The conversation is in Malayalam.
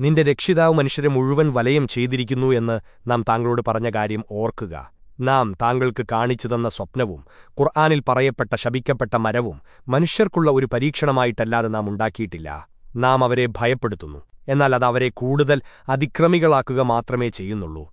നിന്റെ രക്ഷിതാവ് മനുഷ്യരെ മുഴുവൻ വലയം ചെയ്തിരിക്കുന്നു എന്ന് നാം താങ്കളോട് പറഞ്ഞ കാര്യം ഓർക്കുക. നാം താങ്കൾക്ക് കാണിച്ചു തന്ന സ്വപ്നവും ഖുർആാനിൽ പറയപ്പെട്ട ശപിക്കപ്പെട്ട മരവും മനുഷ്യർക്കുള്ള ഒരു പരീക്ഷണമായിട്ടല്ലാതെ നാം ഉണ്ടാക്കിയിട്ടില്ല. നാം അവരെ ഭയപ്പെടുത്തുന്നു. എന്നാൽ അത് അവരെ കൂടുതൽ അതിക്രമികളാക്കുക മാത്രമേ ചെയ്യുന്നുള്ളൂ.